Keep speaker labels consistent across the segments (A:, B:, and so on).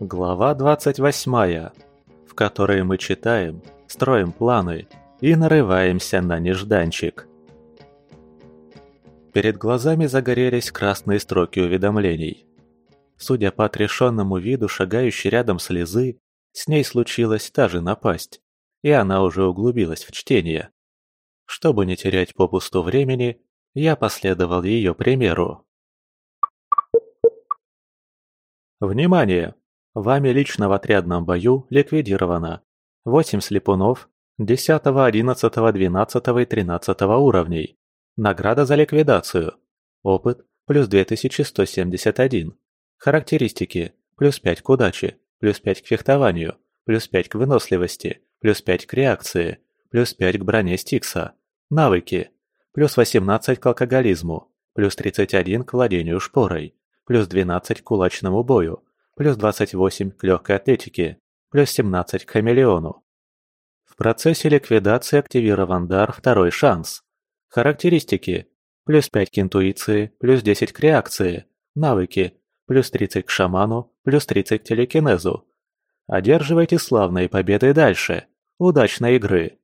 A: Глава 28, в которой мы читаем, строим планы и нарываемся на нежданчик. Перед глазами загорелись красные строки уведомлений. Судя по отрешенному виду шагающей рядом слезы, с ней случилась та же напасть, и она уже углубилась в чтение. Чтобы не терять попусту времени, я последовал ее примеру. Внимание! Вами лично в отрядном бою ликвидировано 8 слепунов 10, 11, 12 и 13 уровней. Награда за ликвидацию. Опыт плюс 2171. Характеристики плюс 5 к удаче, плюс 5 к фехтованию, плюс 5 к выносливости, плюс 5 к реакции, плюс 5 к броне Стикса. Навыки. Плюс 18 к алкоголизму, плюс 31 к владению шпорой, плюс 12 к кулачному бою, плюс 28 к легкой атлетике, плюс 17 к хамелеону. В процессе ликвидации активирован дар «Второй шанс». Характеристики. Плюс 5 к интуиции, плюс 10 к реакции. Навыки. Плюс 30 к шаману, плюс 30 к телекинезу. Одерживайте славные победы дальше. Удачной игры.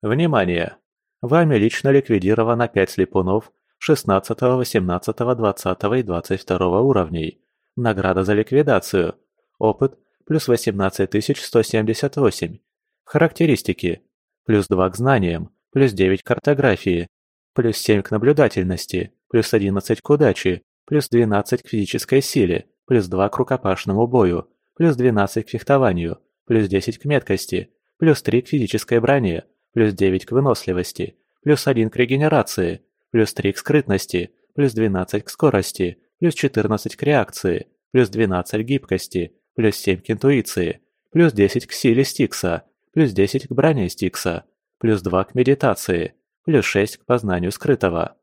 A: Внимание! Вами лично ликвидировано 5 слепунов 16, 18, 20 и 22 уровней. Награда за ликвидацию. Опыт плюс 18178. Характеристики. Плюс 2 к знаниям, плюс 9 к картографии, плюс 7 к наблюдательности, плюс 11 к удаче, плюс 12 к физической силе, плюс 2 к рукопашному бою, плюс 12 к фехтованию, плюс 10 к меткости, плюс 3 к физической броне, плюс 9 к выносливости, плюс 1 к регенерации, плюс 3 к скрытности, плюс 12 к скорости, плюс 14 к реакции, плюс 12 к гибкости, плюс 7 к интуиции, плюс 10 к силе Стикса, плюс 10 к броне Стикса, плюс 2 к медитации, плюс 6 к познанию скрытого.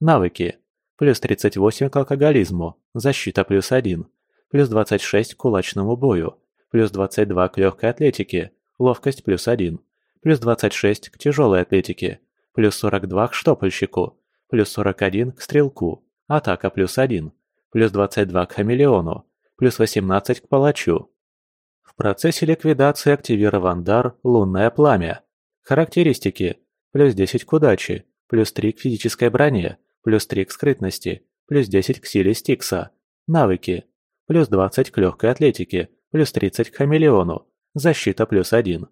A: Навыки. Плюс 38 к алкоголизму, защита плюс 1, плюс 26 к кулачному бою, плюс 22 к легкой атлетике, ловкость плюс 1, плюс 26 к тяжелой атлетике, плюс 42 к штопольщику, плюс 41 к стрелку, атака плюс 1, плюс 22 к хамелеону, плюс 18 к палачу. В процессе ликвидации активирован дар «Лунное пламя». Характеристики. Плюс 10 к удаче, плюс 3 к физической броне, плюс 3 к скрытности, плюс 10 к силе Стикса. Навыки. Плюс 20 к легкой атлетике, плюс 30 к хамелеону, защита плюс 1.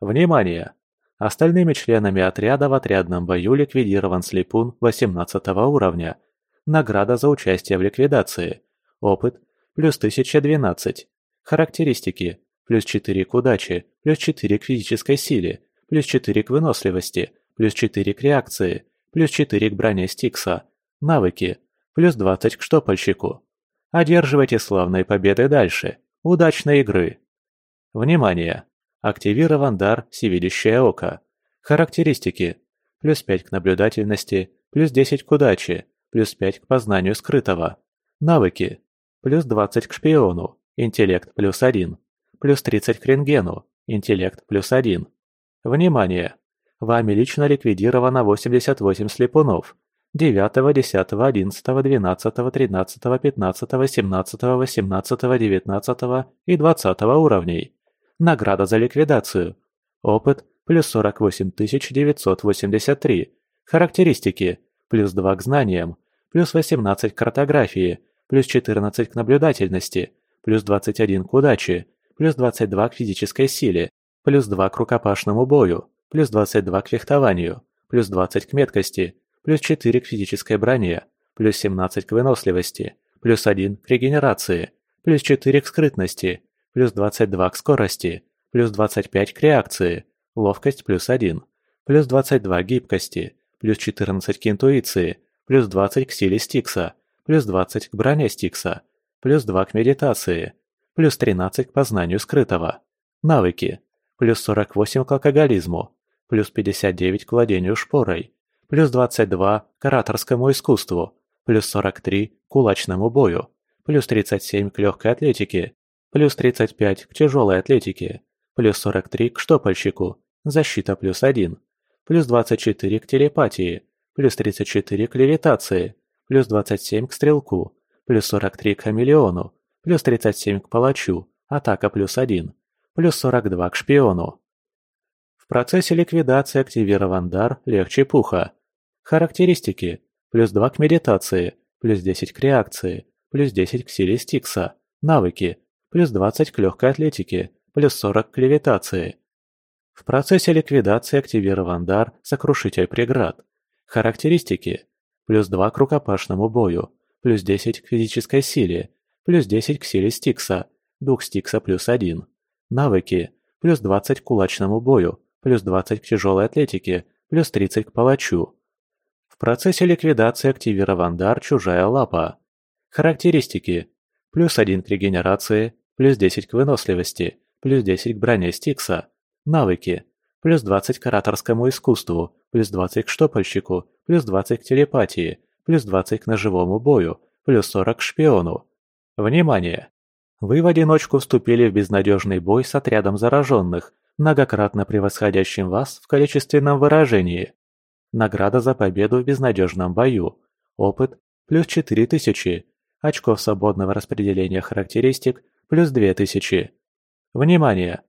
A: Внимание! Остальными членами отряда в отрядном бою ликвидирован слепун 18 уровня. Награда за участие в ликвидации. Опыт – плюс 1012. Характеристики – плюс 4 к удаче, плюс 4 к физической силе, плюс 4 к выносливости, плюс 4 к реакции, плюс 4 к броне Стикса. Навыки – плюс 20 к штопольщику. Одерживайте славные победы дальше. Удачной игры! Внимание! Активирован дар «Всевидящее око». Характеристики. Плюс 5 к наблюдательности, плюс 10 к удаче, плюс 5 к познанию скрытого. Навыки. Плюс 20 к шпиону, интеллект плюс 1. Плюс 30 к рентгену, интеллект плюс 1. Внимание! Вами лично ликвидировано 88 слепунов. 9, 10, 11, 12, 13, 15, 17, 18, 19 и 20 уровней. Награда за ликвидацию. Опыт – плюс 48 983. Характеристики – плюс 2 к знаниям, плюс 18 к картографии, плюс 14 к наблюдательности, плюс 21 к удаче, плюс 22 к физической силе, плюс 2 к рукопашному бою, плюс 22 к фехтованию, плюс 20 к меткости, плюс 4 к физической броне, плюс 17 к выносливости, плюс 1 к регенерации, плюс 4 к скрытности, плюс 22 к скорости, плюс 25 к реакции, ловкость плюс 1, плюс 22 к гибкости, плюс 14 к интуиции, плюс 20 к силе Стикса, плюс 20 к броне Стикса, плюс 2 к медитации, плюс 13 к познанию скрытого. Навыки. Плюс 48 к алкоголизму, плюс 59 к владению шпорой, плюс 22 к ораторскому искусству, плюс 43 к кулачному бою, плюс 37 к легкой атлетике, плюс 35 к тяжелой атлетике, плюс 43 к штопольщику, защита плюс 1, плюс 24 к телепатии, плюс 34 к левитации, плюс 27 к стрелку, плюс 43 к хамелеону, плюс 37 к палачу, атака плюс 1, плюс 42 к шпиону. В процессе ликвидации активирован дар легче пуха. Характеристики. Плюс 2 к медитации, плюс 10 к реакции, плюс 10 к силе Стикса. Навыки. Плюс 20 к легкой атлетике, плюс 40 к левитации. В процессе ликвидации активирован дар «Сокрушитель преград». Характеристики. Плюс 2 к рукопашному бою, плюс 10 к физической силе, плюс 10 к силе Стикса, дух Стикса плюс 1. Навыки. Плюс 20 к кулачному бою, плюс 20 к тяжелой атлетике, плюс 30 к палачу. В процессе ликвидации активирован дар «Чужая лапа». Характеристики. Плюс 1 к регенерации, плюс 10 к выносливости, плюс 10 к броне Стикса. Навыки. Плюс 20 к ораторскому искусству, плюс 20 к штопальщику, плюс 20 к телепатии, плюс 20 к ножевому бою, плюс 40 к шпиону. Внимание! Вы в одиночку вступили в безнадежный бой с отрядом зараженных, многократно превосходящим вас в количественном выражении. Награда за победу в безнадежном бою. Опыт – плюс 4000. Очков свободного распределения характеристик – плюс 2000. Внимание!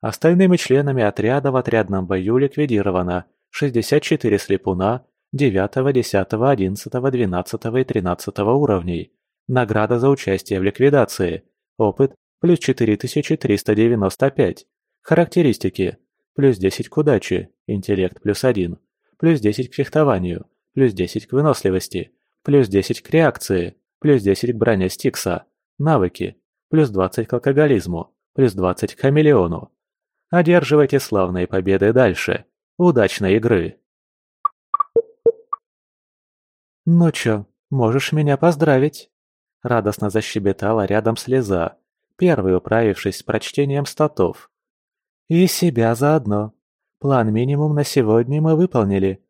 A: Остальными членами отряда в отрядном бою ликвидировано 64 слепуна 9, 10, 11, 12 и 13 уровней. Награда за участие в ликвидации. Опыт – плюс 4395. Характеристики – плюс 10 к удаче, интеллект плюс 1, плюс 10 к фехтованию, плюс 10 к выносливости, плюс 10 к реакции, плюс 10 к броне Стикса, навыки, плюс 20 к алкоголизму, плюс 20 к хамелеону. Одерживайте славные победы дальше. Удачной игры! «Ну чё, можешь меня поздравить?» Радостно защебетала рядом слеза, первой управившись с прочтением статов. «И себя заодно. План минимум на сегодня мы выполнили.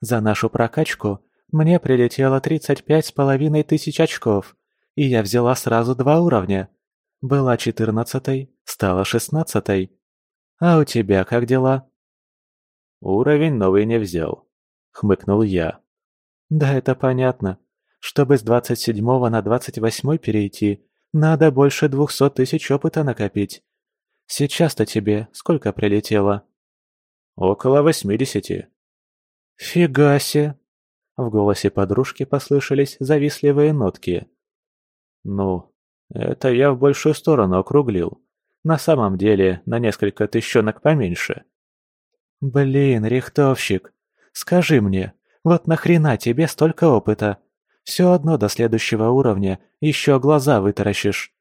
A: За нашу прокачку мне прилетело тридцать пять с половиной тысяч очков, и я взяла сразу два уровня. Была четырнадцатой, стала шестнадцатой. А у тебя как дела?»
B: «Уровень новый не взял», — хмыкнул я.
A: «Да это понятно. Чтобы с двадцать седьмого на двадцать восьмой перейти, надо больше двухсот тысяч опыта накопить. Сейчас-то тебе сколько прилетело?»
B: «Около восьмидесяти».
A: «Фига себе!» В голосе подружки послышались завистливые нотки.
B: «Ну, это я в большую сторону округлил. На самом деле, на несколько тысячонок поменьше».
A: «Блин, рихтовщик, скажи мне, вот нахрена тебе столько опыта? Все одно до следующего уровня еще глаза вытаращишь.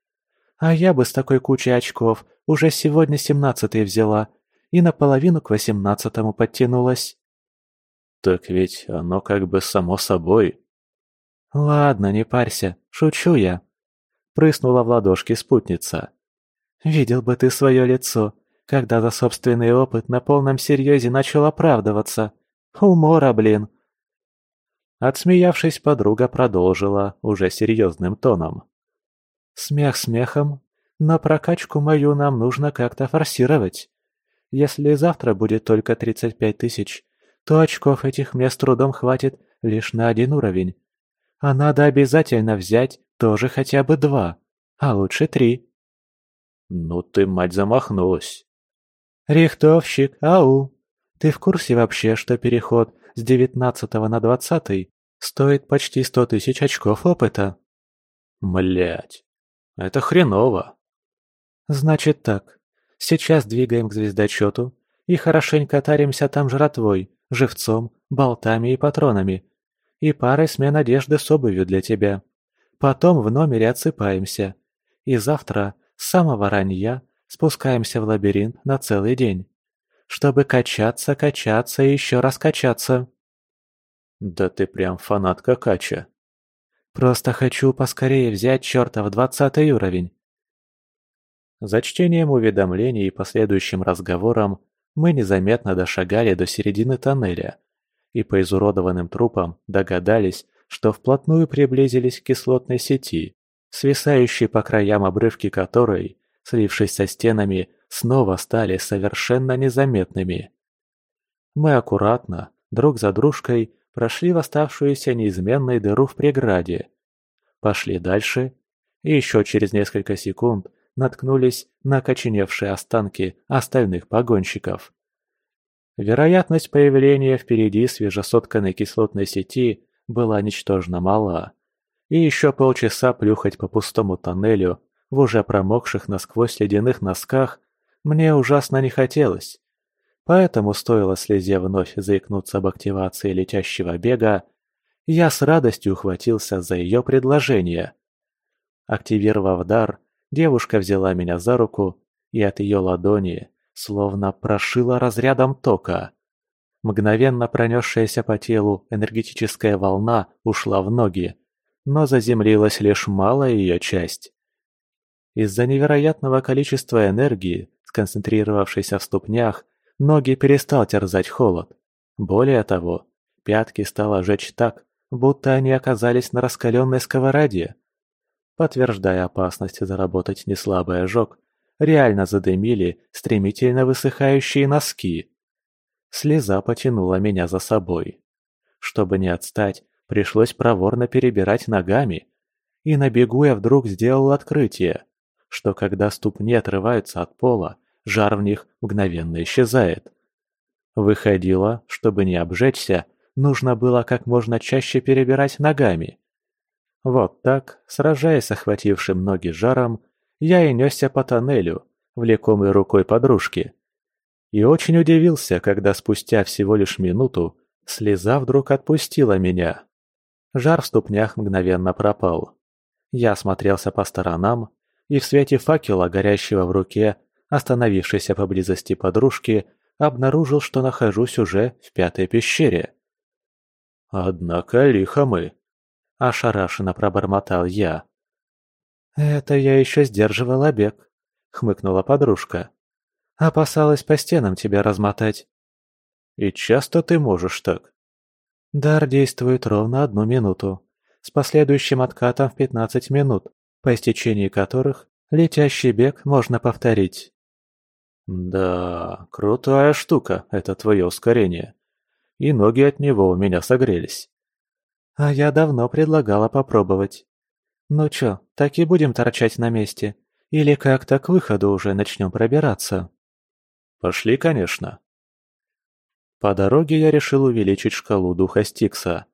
A: А я бы с такой кучей очков уже сегодня семнадцатый взяла и наполовину к восемнадцатому подтянулась.
B: Так ведь оно как бы само собой.
A: Ладно, не парься, шучу я. Прыснула в ладошки спутница. Видел бы ты свое лицо, когда за собственный опыт на полном серьезе начал оправдываться. Умора, блин. Отсмеявшись, подруга продолжила уже серьезным тоном. Смех смехом, но прокачку мою нам нужно как-то форсировать. Если завтра будет только 35 тысяч, то очков этих мне с трудом хватит лишь на один уровень. А надо обязательно взять тоже хотя бы два, а лучше три.
B: Ну ты, мать, замахнулась.
A: Рихтовщик, ау! Ты в курсе вообще, что переход с девятнадцатого на двадцатый стоит почти сто тысяч очков опыта?
B: Млять, это хреново.
A: Значит так, сейчас двигаем к звездочету и хорошенько таримся там жратвой, живцом, болтами и патронами. И парой смен одежды с обувью для тебя. Потом в номере отсыпаемся. И завтра, самого ранья, спускаемся в лабиринт на целый день. Чтобы качаться, качаться и еще раз качаться.
B: Да ты прям фанатка кача.
A: Просто хочу поскорее взять чертов двадцатый уровень. За чтением уведомлений и последующим разговором мы незаметно дошагали до середины тоннеля и по изуродованным трупам догадались, что вплотную приблизились к кислотной сети, свисающей по краям обрывки которой, слившись со стенами, снова стали совершенно незаметными. Мы аккуратно, друг за дружкой, прошли в оставшуюся неизменной дыру в преграде. Пошли дальше, и еще через несколько секунд наткнулись на окоченевшие останки остальных погонщиков. Вероятность появления впереди свежесотканной кислотной сети была ничтожно мала. И еще полчаса плюхать по пустому тоннелю в уже промокших насквозь ледяных носках мне ужасно не хотелось. Поэтому стоило слезе вновь заикнуться об активации летящего бега, я с радостью ухватился за ее предложение. Активировав дар, девушка взяла меня за руку, и от ее ладони словно прошила разрядом тока. Мгновенно пронесшаяся по телу энергетическая волна ушла в ноги, но заземлилась лишь малая ее часть. Из-за невероятного количества энергии, сконцентрировавшейся в ступнях, ноги перестал терзать холод. Более того, пятки стало жечь так, будто они оказались на раскаленной сковороде. Подтверждая опасность заработать неслабый ожог, реально задымили стремительно высыхающие носки. Слеза потянула меня за собой. Чтобы не отстать, пришлось проворно перебирать ногами. И на бегу я вдруг сделал открытие, что когда ступни отрываются от пола, жар в них мгновенно исчезает. Выходило, чтобы не обжечься, нужно было как можно чаще перебирать ногами. Вот так, сражаясь с охватившим ноги жаром, я и несся по тоннелю, влекомой рукой подружки. И очень удивился, когда спустя всего лишь минуту слеза вдруг отпустила меня. Жар в ступнях мгновенно пропал. Я осмотрелся по сторонам, и в свете факела, горящего в руке, остановившейся поблизости подружки, обнаружил, что нахожусь уже в пятой пещере. «Однако лихо мы», – ошарашенно пробормотал я. «Это я еще сдерживала бег», — хмыкнула подружка. «Опасалась по стенам тебя размотать». «И часто ты можешь так?» «Дар действует ровно одну минуту, с последующим откатом в пятнадцать минут, по истечении которых летящий бег можно повторить». «Да, крутая штука, это твое ускорение. И ноги от него у меня согрелись». «А я давно предлагала попробовать. «Ну чё, так и будем торчать на месте? Или как-то к выходу уже начнем пробираться?» «Пошли, конечно». По дороге я решил увеличить шкалу духа Стикса.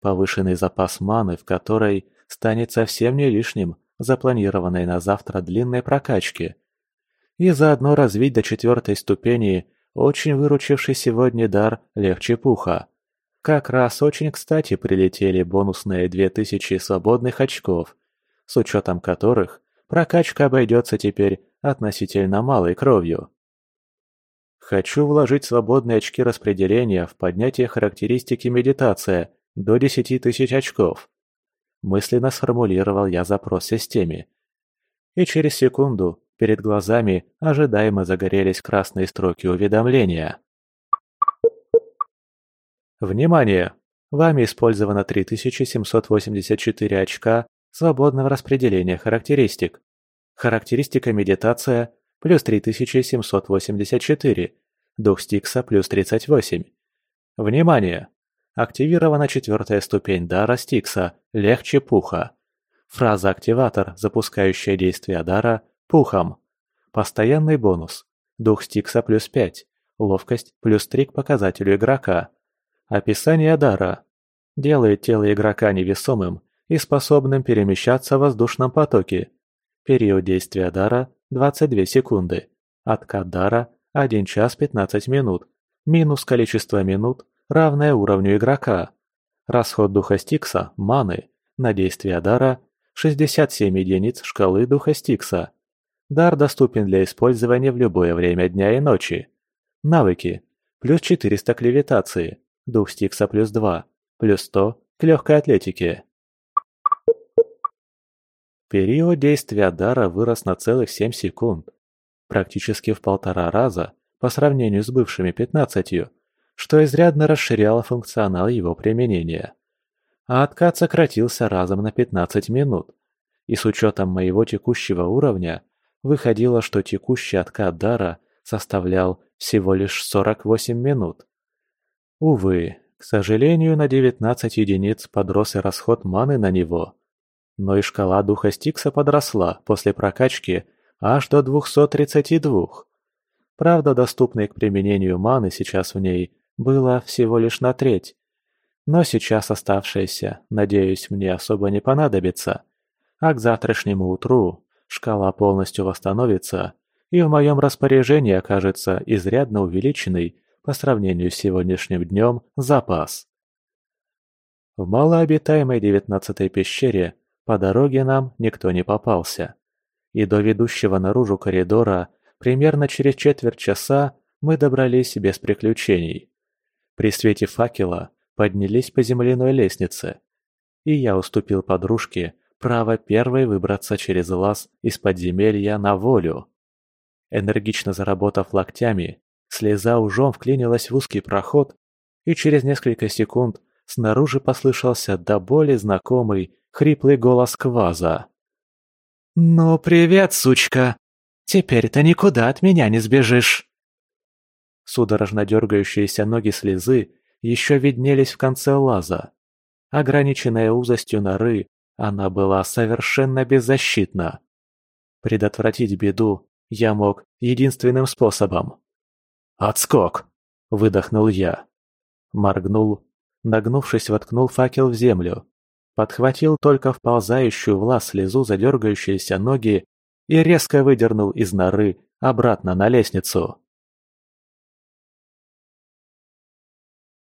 A: Повышенный запас маны, в которой станет совсем не лишним запланированной на завтра длинной прокачки. И заодно развить до четвертой ступени очень выручивший сегодня дар легче пуха. Как раз очень кстати прилетели бонусные 2000 свободных очков, с учетом которых прокачка обойдется теперь относительно малой кровью. Хочу вложить свободные очки распределения в поднятие характеристики медитация до 10 тысяч очков. Мысленно сформулировал я запрос системе. И через секунду перед глазами ожидаемо загорелись красные строки уведомления. Внимание! Вами использовано 3784 очка свободного распределения характеристик. Характеристика медитация плюс 3784, дух Стикса плюс 38. Внимание! Активирована четвертая ступень дара Стикса «Легче пуха». Фраза-активатор, запускающая действие дара «Пухом». Постоянный бонус. Дух Стикса плюс 5. Ловкость плюс 3 к показателю игрока. Описание дара. Делает тело игрока невесомым и способным перемещаться в воздушном потоке. Период действия дара – 22 секунды. Откат дара – 1 час 15 минут. Минус количество минут, равное уровню игрока. Расход духа Стикса – маны. На действие дара – 67 единиц шкалы духа Стикса. Дар доступен для использования в любое время дня и ночи. Навыки. Плюс 400 к левитации. Дух Стикса плюс 2, плюс 100 к легкой атлетике. Период действия дара вырос на целых 7 секунд. Практически в полтора раза по сравнению с бывшими 15, что изрядно расширяло функционал его применения. А откат сократился разом на 15 минут. И с учетом моего текущего уровня, выходило, что текущий откат дара составлял всего лишь 48 минут. Увы, к сожалению, на 19 единиц подрос и расход маны на него. Но и шкала духа Стикса подросла после прокачки аж до 232. Правда, доступной к применению маны сейчас в ней было всего лишь на треть. Но сейчас оставшееся, надеюсь, мне особо не понадобится. А к завтрашнему утру шкала полностью восстановится, и в моем распоряжении окажется изрядно увеличенный по сравнению с сегодняшним днем запас. В малообитаемой девятнадцатой пещере по дороге нам никто не попался. И до ведущего наружу коридора примерно через четверть часа мы добрались без приключений. При свете факела поднялись по земляной лестнице, и я уступил подружке право первой выбраться через лаз из подземелья на волю. Энергично заработав локтями, слеза ужом вклинилась в узкий проход, и через несколько секунд снаружи послышался до боли знакомый хриплый голос Кваза. «Ну, привет, сучка! Теперь-то никуда от меня не сбежишь!» Судорожно дергающиеся ноги слезы еще виднелись в конце лаза. Ограниченная узостью норы, она была совершенно беззащитна. Предотвратить беду я мог единственным способом. «Отскок!» – выдохнул я. Моргнул, нагнувшись, воткнул факел в землю. Подхватил только вползающую в лаз слезу задергающиеся ноги и резко выдернул из норы обратно на лестницу.